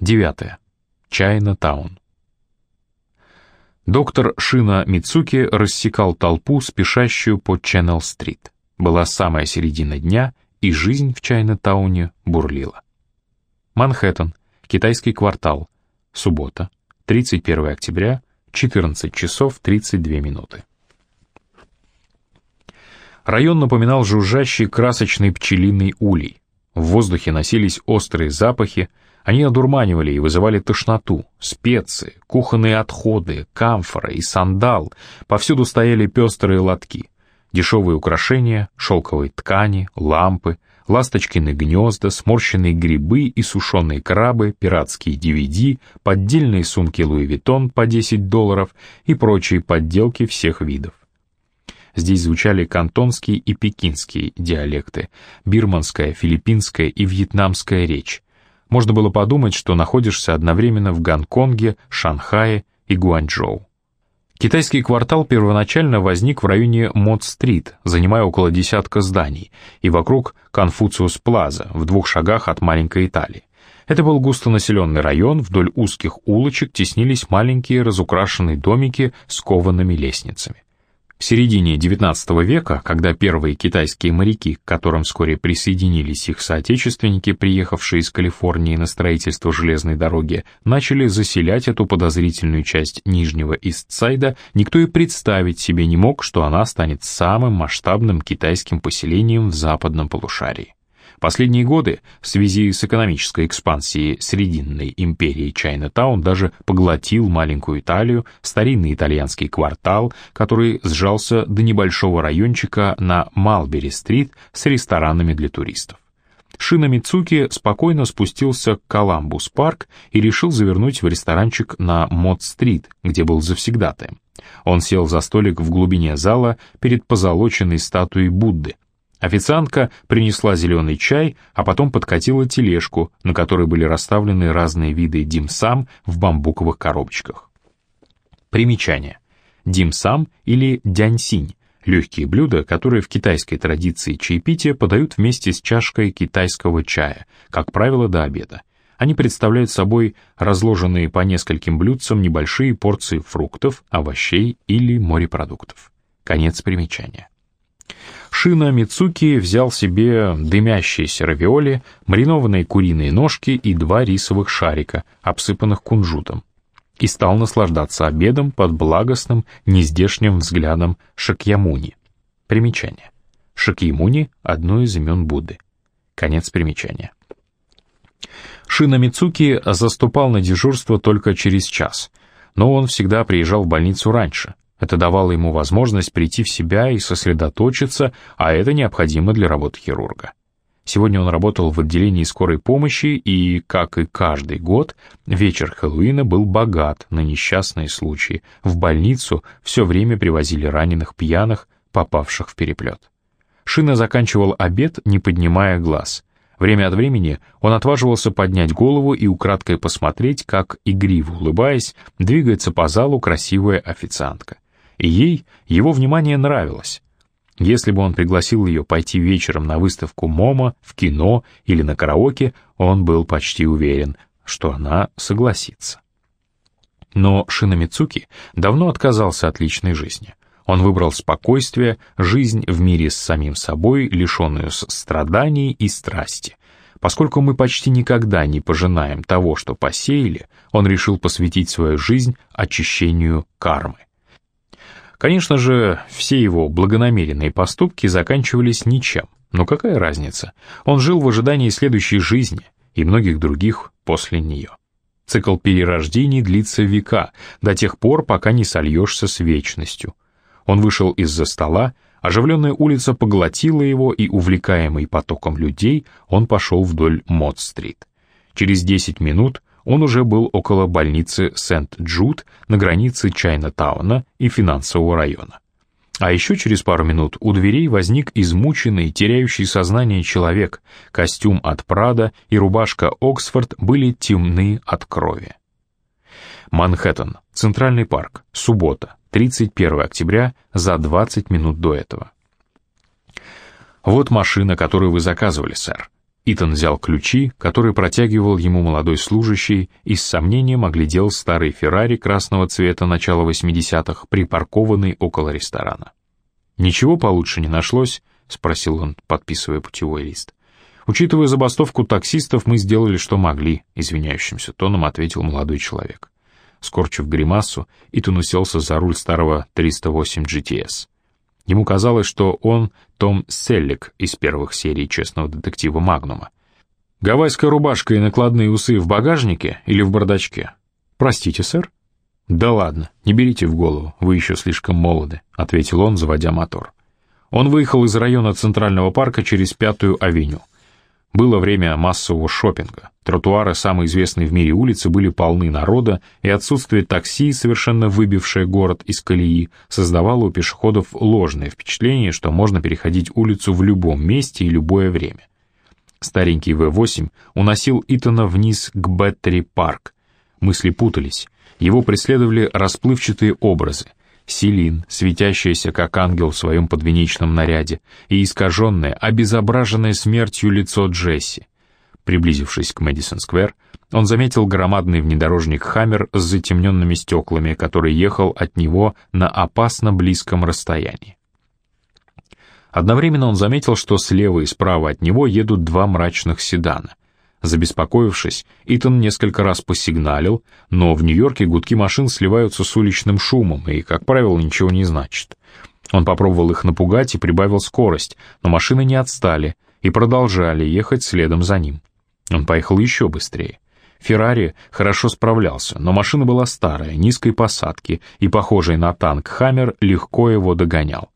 Девятое. Чайна-таун. Доктор Шина Мицуки рассекал толпу, спешащую по Ченнел-стрит. Была самая середина дня, и жизнь в Чайна-тауне бурлила. Манхэттен, китайский квартал, суббота, 31 октября, 14 часов 32 минуты. Район напоминал жужжащий красочный пчелиный улей. В воздухе носились острые запахи, они одурманивали и вызывали тошноту, специи, кухонные отходы, камфора и сандал, повсюду стояли пестрые лотки, дешевые украшения, шелковые ткани, лампы, ласточкины гнезда, сморщенные грибы и сушеные крабы, пиратские DVD, поддельные сумки Луи Виттон по 10 долларов и прочие подделки всех видов. Здесь звучали кантонские и пекинские диалекты, бирманская, филиппинская и вьетнамская речь. Можно было подумать, что находишься одновременно в Гонконге, Шанхае и Гуанчжоу. Китайский квартал первоначально возник в районе Мод-стрит, занимая около десятка зданий, и вокруг Конфуциус-плаза, в двух шагах от маленькой Италии. Это был густонаселенный район, вдоль узких улочек теснились маленькие разукрашенные домики с коваными лестницами. В середине XIX века, когда первые китайские моряки, к которым вскоре присоединились их соотечественники, приехавшие из Калифорнии на строительство железной дороги, начали заселять эту подозрительную часть Нижнего Истсайда, никто и представить себе не мог, что она станет самым масштабным китайским поселением в западном полушарии. Последние годы в связи с экономической экспансией Срединной империи Чайна-таун даже поглотил маленькую Италию, старинный итальянский квартал, который сжался до небольшого райончика на Малбери-стрит с ресторанами для туристов. Шина Мицуки спокойно спустился к Коламбус-парк и решил завернуть в ресторанчик на Мод-стрит, где был завсегдатаем. Он сел за столик в глубине зала перед позолоченной статуей Будды, Официантка принесла зеленый чай, а потом подкатила тележку, на которой были расставлены разные виды димсам в бамбуковых коробочках. Примечание. Димсам или дяньсинь – легкие блюда, которые в китайской традиции чаепития подают вместе с чашкой китайского чая, как правило, до обеда. Они представляют собой разложенные по нескольким блюдцам небольшие порции фруктов, овощей или морепродуктов. Конец примечания. Шина Мицуки взял себе дымящиеся равиоли, маринованные куриные ножки и два рисовых шарика, обсыпанных кунжутом, и стал наслаждаться обедом под благостным, нездешним взглядом Шакьямуни. Примечание. Шакьямуни — одно из имен Будды. Конец примечания. Шина Мицуки заступал на дежурство только через час, но он всегда приезжал в больницу раньше — это давало ему возможность прийти в себя и сосредоточиться, а это необходимо для работы хирурга. Сегодня он работал в отделении скорой помощи и, как и каждый год, вечер Хэллоуина был богат на несчастные случаи. В больницу все время привозили раненых пьяных, попавших в переплет. Шина заканчивал обед, не поднимая глаз. Время от времени он отваживался поднять голову и украдкой посмотреть, как, игриво улыбаясь, двигается по залу красивая официантка и ей его внимание нравилось. Если бы он пригласил ее пойти вечером на выставку МОМА, в кино или на караоке, он был почти уверен, что она согласится. Но Шинамицуки давно отказался от личной жизни. Он выбрал спокойствие, жизнь в мире с самим собой, лишенную страданий и страсти. Поскольку мы почти никогда не пожинаем того, что посеяли, он решил посвятить свою жизнь очищению кармы. Конечно же, все его благонамеренные поступки заканчивались ничем. Но какая разница? Он жил в ожидании следующей жизни и многих других после нее. Цикл перерождений длится века, до тех пор, пока не сольешься с вечностью. Он вышел из-за стола, оживленная улица поглотила его, и, увлекаемый потоком людей, он пошел вдоль Мод-стрит. Через 10 минут он уже был около больницы Сент-Джуд на границе Чайна-тауна и финансового района. А еще через пару минут у дверей возник измученный, теряющий сознание человек. Костюм от Прада и рубашка Оксфорд были темны от крови. Манхэттен, Центральный парк, суббота, 31 октября, за 20 минут до этого. «Вот машина, которую вы заказывали, сэр. Итан взял ключи, которые протягивал ему молодой служащий, и с сомнением оглядел старый Феррари красного цвета начала 80-х, припаркованный около ресторана. «Ничего получше не нашлось?» — спросил он, подписывая путевой лист. «Учитывая забастовку таксистов, мы сделали, что могли», — извиняющимся тоном ответил молодой человек. Скорчив гримасу, Итан уселся за руль старого 308 GTS. Ему казалось, что он Том Селлик из первых серий «Честного детектива Магнума». «Гавайская рубашка и накладные усы в багажнике или в бардачке?» «Простите, сэр?» «Да ладно, не берите в голову, вы еще слишком молоды», — ответил он, заводя мотор. Он выехал из района Центрального парка через Пятую авеню. Было время массового шопинга. Тротуары самой известной в мире улицы были полны народа, и отсутствие такси, совершенно выбившее город из колеи, создавало у пешеходов ложное впечатление, что можно переходить улицу в любом месте и любое время. Старенький В-8 уносил Итана вниз к Беттери-парк. Мысли путались. Его преследовали расплывчатые образы. Селин, светящаяся как ангел в своем подвенечном наряде, и искаженное, обезображенное смертью лицо Джесси. Приблизившись к Мэдисон-сквер, он заметил громадный внедорожник «Хаммер» с затемненными стеклами, который ехал от него на опасно близком расстоянии. Одновременно он заметил, что слева и справа от него едут два мрачных седана — Забеспокоившись, Итан несколько раз посигналил, но в Нью-Йорке гудки машин сливаются с уличным шумом и, как правило, ничего не значит. Он попробовал их напугать и прибавил скорость, но машины не отстали и продолжали ехать следом за ним. Он поехал еще быстрее. Феррари хорошо справлялся, но машина была старая, низкой посадки, и, похожий на танк «Хаммер», легко его догонял.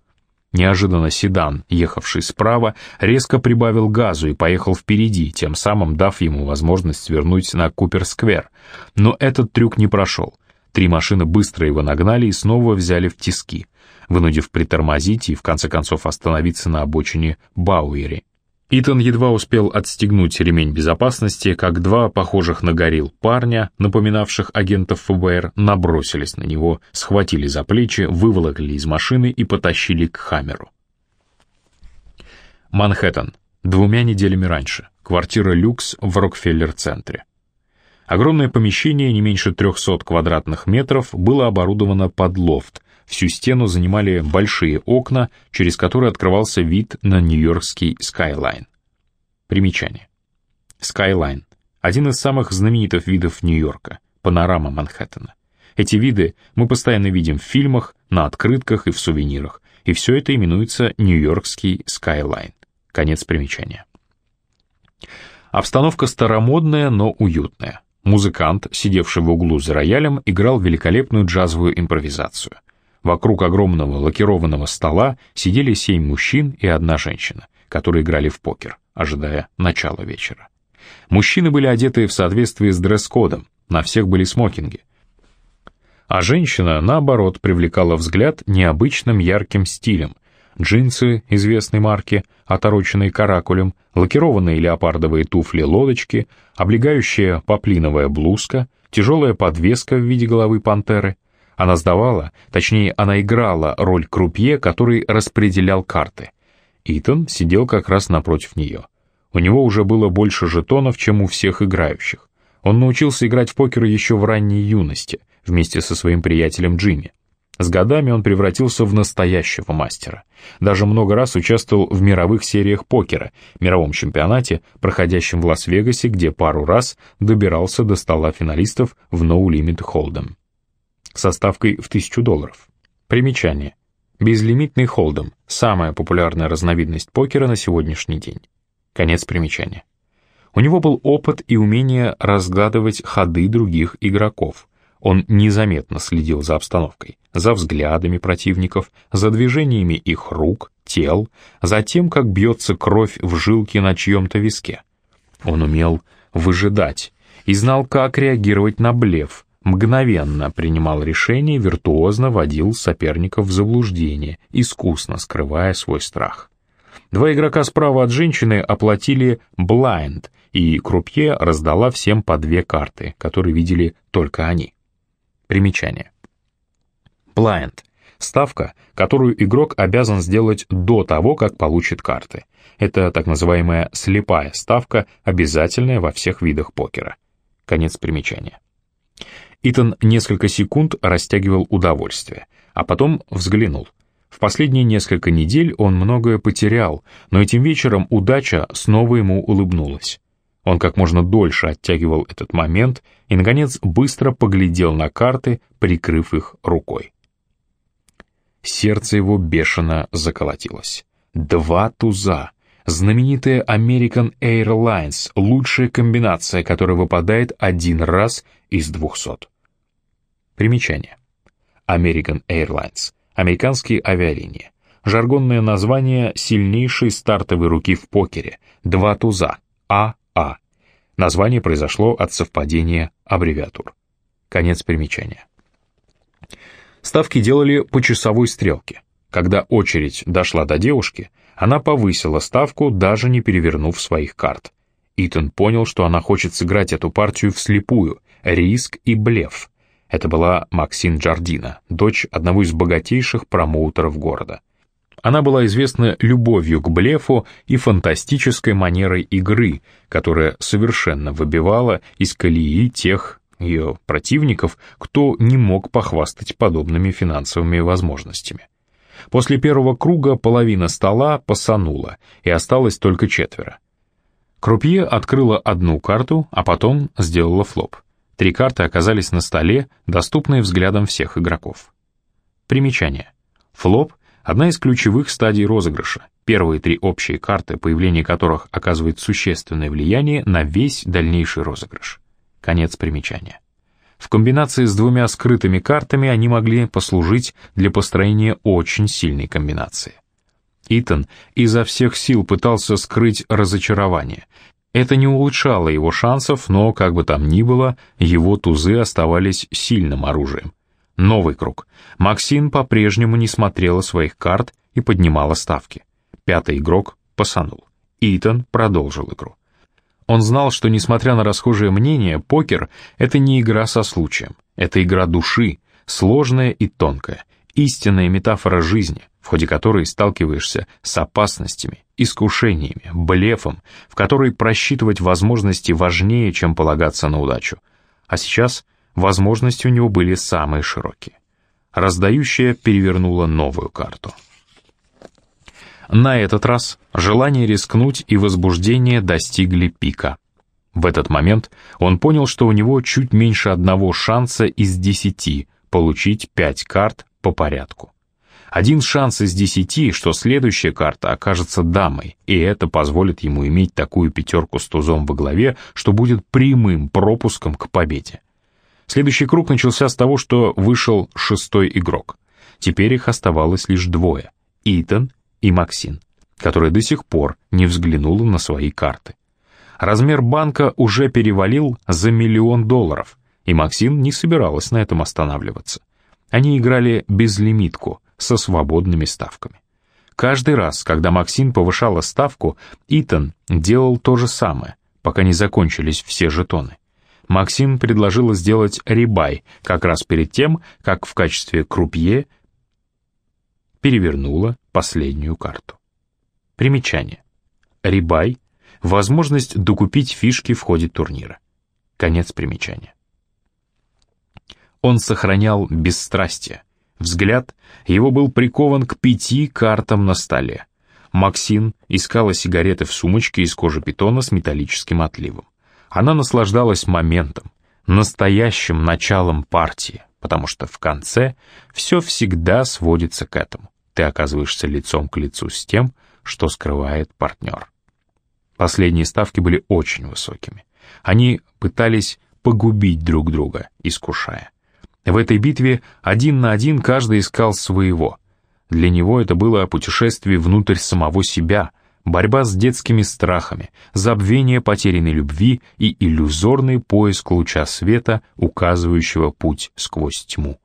Неожиданно седан, ехавший справа, резко прибавил газу и поехал впереди, тем самым дав ему возможность свернуть на Купер-сквер. Но этот трюк не прошел. Три машины быстро его нагнали и снова взяли в тиски, вынудив притормозить и в конце концов остановиться на обочине Бауэри. Итан едва успел отстегнуть ремень безопасности, как два похожих на горил парня, напоминавших агентов ФБР, набросились на него, схватили за плечи, выволокли из машины и потащили к Хаммеру. Манхэттен. Двумя неделями раньше. Квартира люкс в Рокфеллер-центре. Огромное помещение, не меньше 300 квадратных метров, было оборудовано под лофт, Всю стену занимали большие окна, через которые открывался вид на Нью-Йоркский Skyline. Примечание. Skyline — один из самых знаменитых видов Нью-Йорка, панорама Манхэттена. Эти виды мы постоянно видим в фильмах, на открытках и в сувенирах, и все это именуется Нью-Йоркский Skyline. Конец примечания. Обстановка старомодная, но уютная. Музыкант, сидевший в углу за роялем, играл великолепную джазовую импровизацию — Вокруг огромного лакированного стола сидели семь мужчин и одна женщина, которые играли в покер, ожидая начала вечера. Мужчины были одеты в соответствии с дресс-кодом, на всех были смокинги. А женщина, наоборот, привлекала взгляд необычным ярким стилем. Джинсы известной марки, отороченные каракулем, лакированные леопардовые туфли-лодочки, облегающая поплиновая блузка, тяжелая подвеска в виде головы пантеры — она сдавала, точнее, она играла роль крупье, который распределял карты. Итан сидел как раз напротив нее. У него уже было больше жетонов, чем у всех играющих. Он научился играть в покер еще в ранней юности, вместе со своим приятелем Джимми. С годами он превратился в настоящего мастера. Даже много раз участвовал в мировых сериях покера, мировом чемпионате, проходящем в Лас-Вегасе, где пару раз добирался до стола финалистов в No Limit Hold'em со ставкой в 1000 долларов. Примечание. Безлимитный холдом – самая популярная разновидность покера на сегодняшний день. Конец примечания. У него был опыт и умение разгадывать ходы других игроков. Он незаметно следил за обстановкой, за взглядами противников, за движениями их рук, тел, за тем, как бьется кровь в жилке на чьем-то виске. Он умел выжидать и знал, как реагировать на блеф, мгновенно принимал решения, виртуозно водил соперников в заблуждение, искусно скрывая свой страх. Два игрока справа от женщины оплатили blind, и крупье раздала всем по две карты, которые видели только они. Примечание. Blind Ставка, которую игрок обязан сделать до того, как получит карты. Это так называемая слепая ставка, обязательная во всех видах покера. Конец примечания. Итан несколько секунд растягивал удовольствие, а потом взглянул. В последние несколько недель он многое потерял, но этим вечером удача снова ему улыбнулась. Он как можно дольше оттягивал этот момент и, наконец, быстро поглядел на карты, прикрыв их рукой. Сердце его бешено заколотилось. Два туза. Знаменитая American Airlines — лучшая комбинация, которая выпадает один раз из двухсот. Примечание. American Airlines — американские авиалинии. Жаргонное название сильнейшей стартовой руки в покере. Два туза. АА. А. Название произошло от совпадения аббревиатур. Конец примечания. Ставки делали по часовой стрелке. Когда очередь дошла до девушки, она повысила ставку, даже не перевернув своих карт. Итан понял, что она хочет сыграть эту партию вслепую, риск и блеф. Это была Максин Джардина, дочь одного из богатейших промоутеров города. Она была известна любовью к блефу и фантастической манерой игры, которая совершенно выбивала из колеи тех ее противников, кто не мог похвастать подобными финансовыми возможностями. После первого круга половина стола посанула, и осталось только четверо. Крупье открыла одну карту, а потом сделала флоп. Три карты оказались на столе, доступные взглядом всех игроков. Примечание. Флоп — одна из ключевых стадий розыгрыша. Первые три общие карты, появление которых оказывает существенное влияние на весь дальнейший розыгрыш. Конец примечания. В комбинации с двумя скрытыми картами они могли послужить для построения очень сильной комбинации. Итан изо всех сил пытался скрыть разочарование. Это не улучшало его шансов, но, как бы там ни было, его тузы оставались сильным оружием. Новый круг. Максин по-прежнему не смотрела своих карт и поднимала ставки. Пятый игрок посанул. Итан продолжил игру. Он знал, что, несмотря на расхожее мнение, покер — это не игра со случаем, это игра души, сложная и тонкая, истинная метафора жизни, в ходе которой сталкиваешься с опасностями, искушениями, блефом, в которой просчитывать возможности важнее, чем полагаться на удачу. А сейчас возможности у него были самые широкие. Раздающая перевернула новую карту. На этот раз желание рискнуть и возбуждение достигли пика. В этот момент он понял, что у него чуть меньше одного шанса из десяти получить пять карт по порядку. Один шанс из десяти, что следующая карта окажется дамой, и это позволит ему иметь такую пятерку с тузом во главе, что будет прямым пропуском к победе. Следующий круг начался с того, что вышел шестой игрок. Теперь их оставалось лишь двое — Итан и Максин, которая до сих пор не взглянула на свои карты. Размер банка уже перевалил за миллион долларов, и Максин не собиралась на этом останавливаться. Они играли безлимитку, со свободными ставками. Каждый раз, когда Максин повышала ставку, Итан делал то же самое, пока не закончились все жетоны. Максин предложила сделать рибай как раз перед тем, как в качестве крупье перевернула последнюю карту. Примечание. Рибай — возможность докупить фишки в ходе турнира. Конец примечания. Он сохранял бесстрастие. Взгляд его был прикован к пяти картам на столе. Максин искала сигареты в сумочке из кожи питона с металлическим отливом. Она наслаждалась моментом, настоящим началом партии потому что в конце все всегда сводится к этому. Ты оказываешься лицом к лицу с тем, что скрывает партнер. Последние ставки были очень высокими. Они пытались погубить друг друга, искушая. В этой битве один на один каждый искал своего. Для него это было путешествие внутрь самого себя, борьба с детскими страхами, забвение потерянной любви и иллюзорный поиск луча света, указывающего путь сквозь тьму.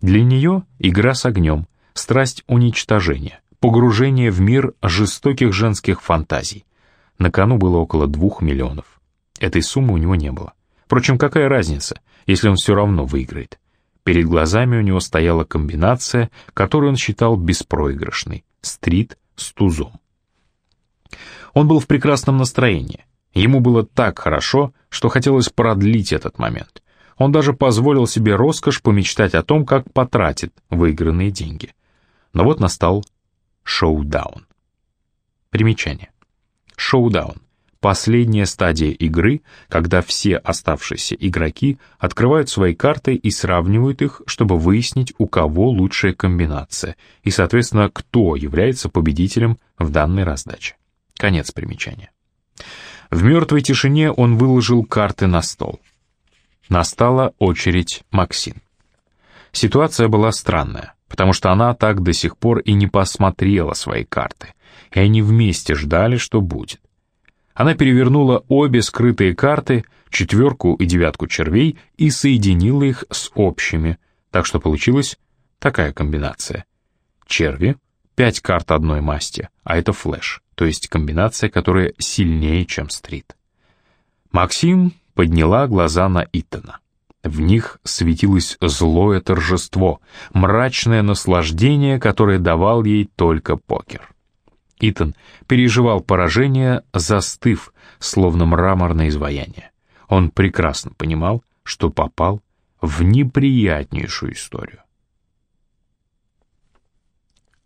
Для нее игра с огнем, страсть уничтожения, погружение в мир жестоких женских фантазий. На кону было около двух миллионов. Этой суммы у него не было. Впрочем, какая разница, если он все равно выиграет? Перед глазами у него стояла комбинация, которую он считал беспроигрышной — стрит с тузом. Он был в прекрасном настроении. Ему было так хорошо, что хотелось продлить этот момент. Он даже позволил себе роскошь помечтать о том, как потратит выигранные деньги. Но вот настал шоу-даун. Примечание. Шоу-даун последняя стадия игры, когда все оставшиеся игроки открывают свои карты и сравнивают их, чтобы выяснить, у кого лучшая комбинация, и, соответственно, кто является победителем в данной раздаче. Конец примечания. В мертвой тишине он выложил карты на стол. Настала очередь Максин. Ситуация была странная, потому что она так до сих пор и не посмотрела свои карты, и они вместе ждали, что будет. Она перевернула обе скрытые карты, четверку и девятку червей, и соединила их с общими, так что получилась такая комбинация. Черви — пять карт одной масти, а это флэш, то есть комбинация, которая сильнее, чем стрит. Максин подняла глаза на Итана. В них светилось злое торжество, мрачное наслаждение, которое давал ей только покер. Итан переживал поражение, застыв, словно мраморное изваяние. Он прекрасно понимал, что попал в неприятнейшую историю.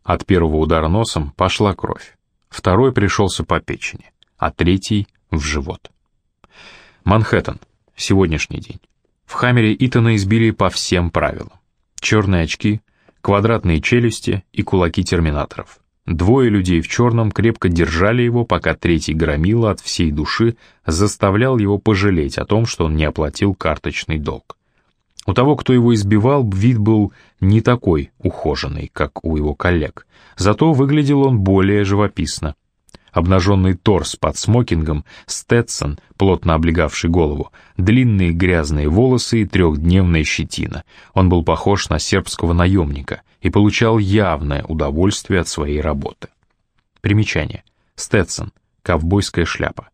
От первого удара носом пошла кровь, второй пришелся по печени, а третий — в живот. Манхэттен, сегодняшний день. В Хаммере Итана избили по всем правилам. Черные очки, квадратные челюсти и кулаки терминаторов — Двое людей в черном крепко держали его, пока третий громила от всей души заставлял его пожалеть о том, что он не оплатил карточный долг. У того, кто его избивал, вид был не такой ухоженный, как у его коллег, зато выглядел он более живописно обнаженный торс под смокингом, Стэтсон, плотно облегавший голову, длинные грязные волосы и трехдневная щетина. Он был похож на сербского наемника и получал явное удовольствие от своей работы. Примечание. Стэтсон, ковбойская шляпа.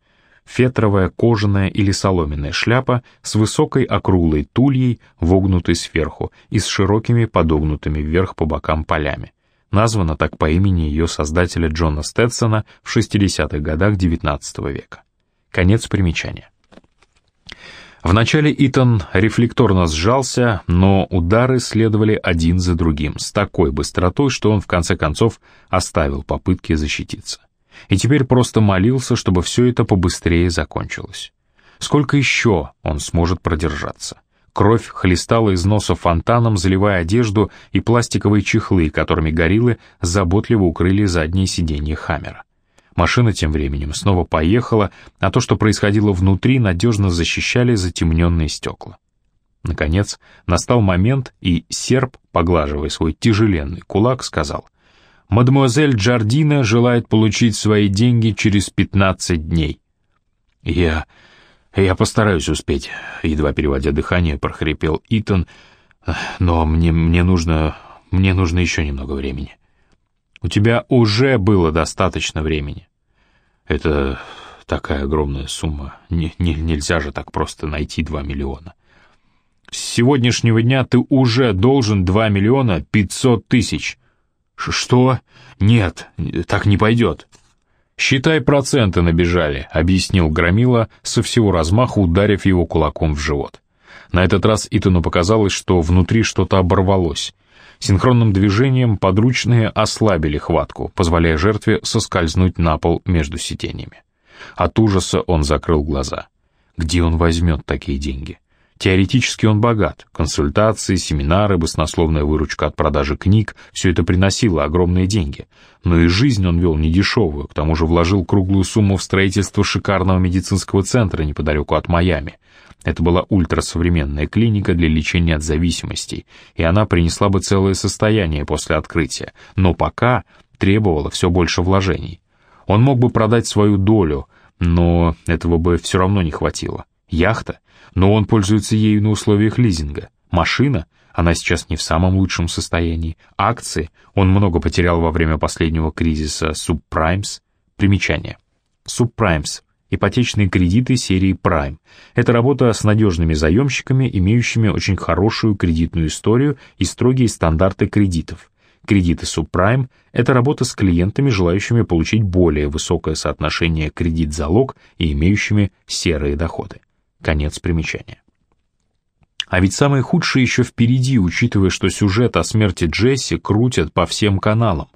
Фетровая, кожаная или соломенная шляпа с высокой округлой тульей, вогнутой сверху и с широкими подогнутыми вверх по бокам полями названа так по имени ее создателя Джона Стэтсона в 60-х годах XIX века. Конец примечания. Вначале Итан рефлекторно сжался, но удары следовали один за другим с такой быстротой, что он в конце концов оставил попытки защититься. И теперь просто молился, чтобы все это побыстрее закончилось. Сколько еще он сможет продержаться? Кровь хлестала из носа фонтаном, заливая одежду и пластиковые чехлы, которыми гориллы заботливо укрыли задние сиденья Хаммера. Машина тем временем снова поехала, а то, что происходило внутри, надежно защищали затемненные стекла. Наконец, настал момент, и серп, поглаживая свой тяжеленный кулак, сказал, «Мадемуазель Джардина желает получить свои деньги через пятнадцать дней». «Я «Я постараюсь успеть», — едва переводя дыхание, прохрипел Итан. «Но мне, мне нужно... мне нужно еще немного времени». «У тебя уже было достаточно времени». «Это такая огромная сумма. Не, не, нельзя же так просто найти два миллиона». «С сегодняшнего дня ты уже должен два миллиона пятьсот тысяч». «Что? Нет, так не пойдет». «Считай, проценты набежали», — объяснил Громила, со всего размаху ударив его кулаком в живот. На этот раз Итану показалось, что внутри что-то оборвалось. Синхронным движением подручные ослабили хватку, позволяя жертве соскользнуть на пол между сиденьями. От ужаса он закрыл глаза. Где он возьмет такие деньги? Теоретически он богат. Консультации, семинары, баснословная выручка от продажи книг — все это приносило огромные деньги. Но и жизнь он вел недешевую, к тому же вложил круглую сумму в строительство шикарного медицинского центра неподалеку от Майами. Это была ультрасовременная клиника для лечения от зависимостей, и она принесла бы целое состояние после открытия, но пока требовала все больше вложений. Он мог бы продать свою долю, но этого бы все равно не хватило. Яхта? но он пользуется ею на условиях лизинга. Машина, она сейчас не в самом лучшем состоянии. Акции, он много потерял во время последнего кризиса Subprimes. Примечание. Subprimes ипотечные кредиты серии Prime. Это работа с надежными заемщиками, имеющими очень хорошую кредитную историю и строгие стандарты кредитов. Кредиты субпрайм – это работа с клиентами, желающими получить более высокое соотношение кредит-залог и имеющими серые доходы. Конец примечания. А ведь самое худшее еще впереди, учитывая, что сюжет о смерти Джесси крутят по всем каналам.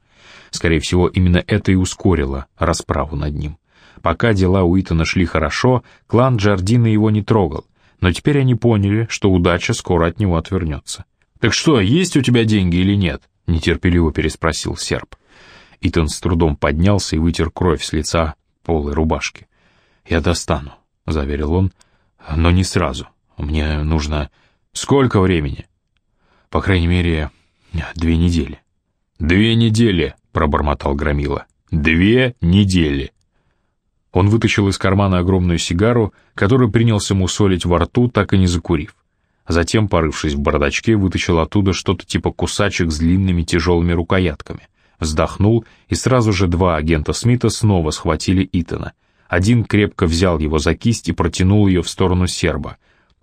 Скорее всего, именно это и ускорило расправу над ним. Пока дела у Итана шли хорошо, клан Джардина его не трогал, но теперь они поняли, что удача скоро от него отвернется. «Так что, есть у тебя деньги или нет?» — нетерпеливо переспросил серб. Итан с трудом поднялся и вытер кровь с лица полой рубашки. «Я достану», — заверил он, — «но не сразу. Мне нужно...» «Сколько времени?» «По крайней мере, две недели». «Две недели», — пробормотал Громила. «Две недели». Он вытащил из кармана огромную сигару, которую принялся мусолить во рту, так и не закурив. Затем, порывшись в бардачке, вытащил оттуда что-то типа кусачек с длинными тяжелыми рукоятками. Вздохнул, и сразу же два агента Смита снова схватили Итана. Один крепко взял его за кисть и протянул ее в сторону серба.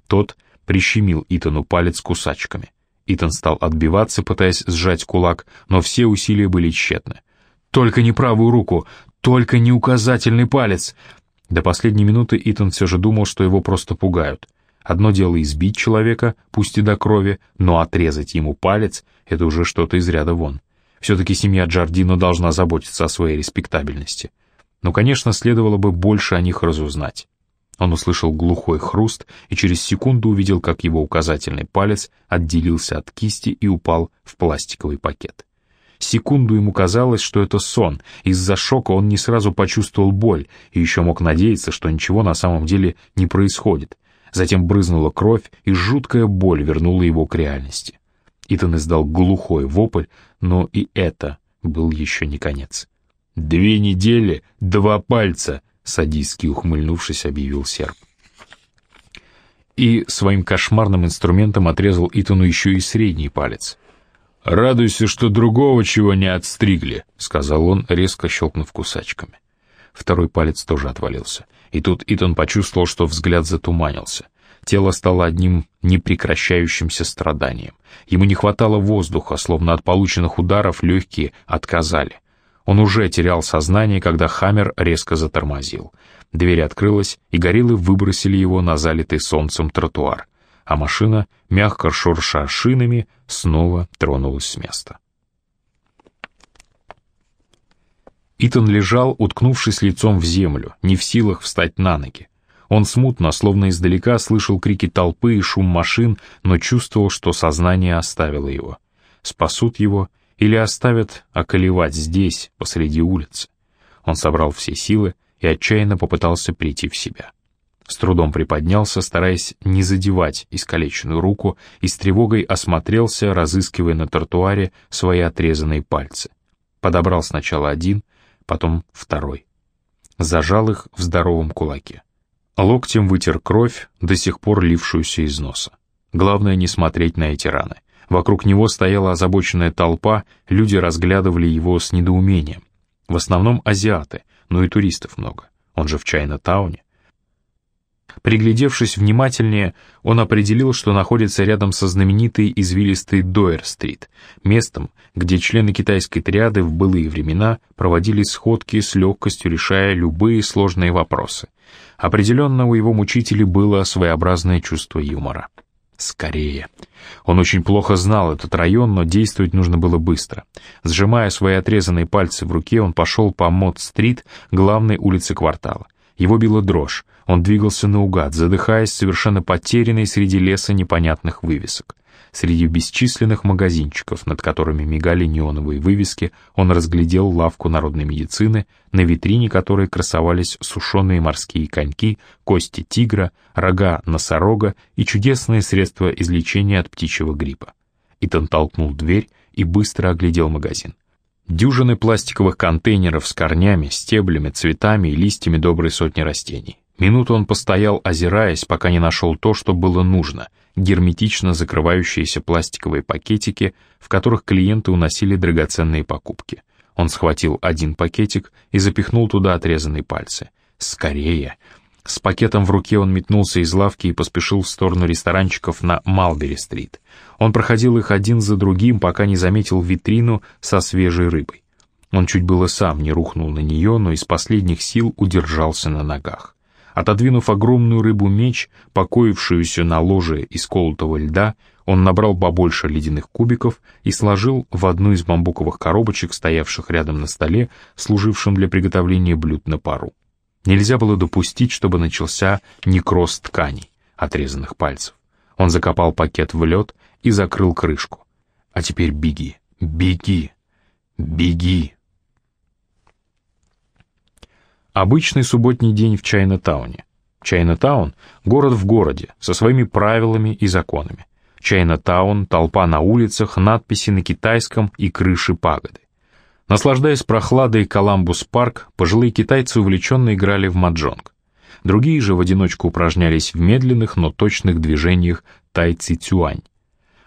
Тот прищемил Итану палец кусачками. Итан стал отбиваться, пытаясь сжать кулак, но все усилия были тщетны. «Только не правую руку! Только не указательный палец!» До последней минуты Итан все же думал, что его просто пугают. Одно дело избить человека, пусть и до крови, но отрезать ему палец — это уже что-то из ряда вон. Все-таки семья Джардино должна заботиться о своей респектабельности. Но, конечно, следовало бы больше о них разузнать. Он услышал глухой хруст и через секунду увидел, как его указательный палец отделился от кисти и упал в пластиковый пакет. Секунду ему казалось, что это сон. Из-за шока он не сразу почувствовал боль и еще мог надеяться, что ничего на самом деле не происходит. Затем брызнула кровь, и жуткая боль вернула его к реальности. Итан издал глухой вопль, но и это был еще не конец. «Две недели, два пальца!» — садистски ухмыльнувшись, объявил серб. И своим кошмарным инструментом отрезал Итану еще и средний палец. «Радуйся, что другого чего не отстригли», — сказал он, резко щелкнув кусачками. Второй палец тоже отвалился. И тут Итан почувствовал, что взгляд затуманился. Тело стало одним непрекращающимся страданием. Ему не хватало воздуха, словно от полученных ударов легкие отказали. Он уже терял сознание, когда Хаммер резко затормозил. Дверь открылась, и гориллы выбросили его на залитый солнцем тротуар, а машина, мягко шурша шинами, снова тронулась с места. Итан лежал, уткнувшись лицом в землю, не в силах встать на ноги. Он смутно, словно издалека, слышал крики толпы и шум машин, но чувствовал, что сознание оставило его. Спасут его или оставят околевать здесь, посреди улицы. Он собрал все силы и отчаянно попытался прийти в себя. С трудом приподнялся, стараясь не задевать искалеченную руку, и с тревогой осмотрелся, разыскивая на тротуаре свои отрезанные пальцы. Подобрал сначала один — потом второй. Зажал их в здоровом кулаке. Локтем вытер кровь, до сих пор лившуюся из носа. Главное не смотреть на эти раны. Вокруг него стояла озабоченная толпа, люди разглядывали его с недоумением. В основном азиаты, но и туристов много. Он же в Чайна-тауне. Приглядевшись внимательнее, он определил, что находится рядом со знаменитой извилистой Дойер-стрит, местом, где члены китайской триады в былые времена проводили сходки с легкостью, решая любые сложные вопросы. Определенно у его мучителей было своеобразное чувство юмора. Скорее. Он очень плохо знал этот район, но действовать нужно было быстро. Сжимая свои отрезанные пальцы в руке, он пошел по Мод-стрит, главной улице квартала. Его била дрожь, он двигался наугад, задыхаясь, совершенно потерянный среди леса непонятных вывесок. Среди бесчисленных магазинчиков, над которыми мигали неоновые вывески, он разглядел лавку народной медицины, на витрине которой красовались сушеные морские коньки, кости тигра, рога носорога и чудесные средства излечения от птичьего гриппа. Итан толкнул дверь и быстро оглядел магазин. Дюжины пластиковых контейнеров с корнями, стеблями, цветами и листьями доброй сотни растений. Минуту он постоял, озираясь, пока не нашел то, что было нужно — герметично закрывающиеся пластиковые пакетики, в которых клиенты уносили драгоценные покупки. Он схватил один пакетик и запихнул туда отрезанные пальцы. скорее. С пакетом в руке он метнулся из лавки и поспешил в сторону ресторанчиков на Малбери-стрит. Он проходил их один за другим, пока не заметил витрину со свежей рыбой. Он чуть было сам не рухнул на нее, но из последних сил удержался на ногах. Отодвинув огромную рыбу-меч, покоившуюся на ложе из колотого льда, он набрал побольше ледяных кубиков и сложил в одну из бамбуковых коробочек, стоявших рядом на столе, служившем для приготовления блюд на пару. Нельзя было допустить, чтобы начался некроз тканей, отрезанных пальцев. Он закопал пакет в лед и закрыл крышку. А теперь беги, беги, беги. Обычный субботний день в Чайна-тауне. Чайна-таун — город в городе, со своими правилами и законами. Чайна-таун — толпа на улицах, надписи на китайском и крыши пагоды. Наслаждаясь прохладой Коламбус-парк, пожилые китайцы увлеченно играли в маджонг. Другие же в одиночку упражнялись в медленных, но точных движениях тай-ци-цюань.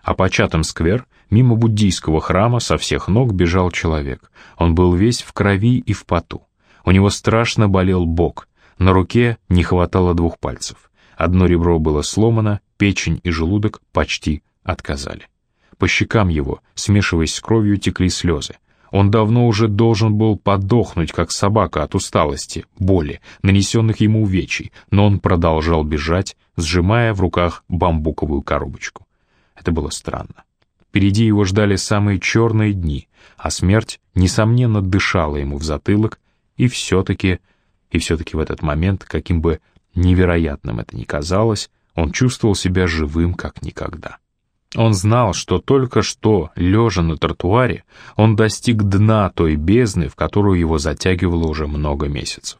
А по Чатам-сквер, мимо буддийского храма, со всех ног бежал человек. Он был весь в крови и в поту. У него страшно болел бок, на руке не хватало двух пальцев. Одно ребро было сломано, печень и желудок почти отказали. По щекам его, смешиваясь с кровью, текли слезы. Он давно уже должен был подохнуть, как собака от усталости, боли, нанесенных ему увечий, но он продолжал бежать, сжимая в руках бамбуковую коробочку. Это было странно. Впереди его ждали самые черные дни, а смерть, несомненно, дышала ему в затылок, и все-таки, и все-таки в этот момент, каким бы невероятным это ни казалось, он чувствовал себя живым как никогда. Он знал, что только что, лежа на тротуаре, он достиг дна той бездны, в которую его затягивало уже много месяцев.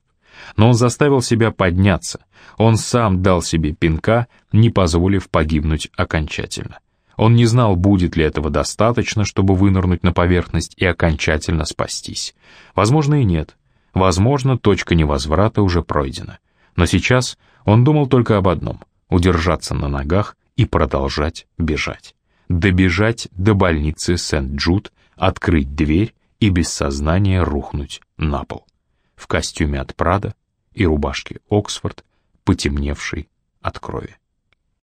Но он заставил себя подняться, он сам дал себе пинка, не позволив погибнуть окончательно. Он не знал, будет ли этого достаточно, чтобы вынырнуть на поверхность и окончательно спастись. Возможно и нет. Возможно, точка невозврата уже пройдена. Но сейчас он думал только об одном — удержаться на ногах и продолжать бежать. Добежать до больницы Сент-Джуд, открыть дверь и без сознания рухнуть на пол. В костюме от Прада и рубашке Оксфорд, потемневшей от крови.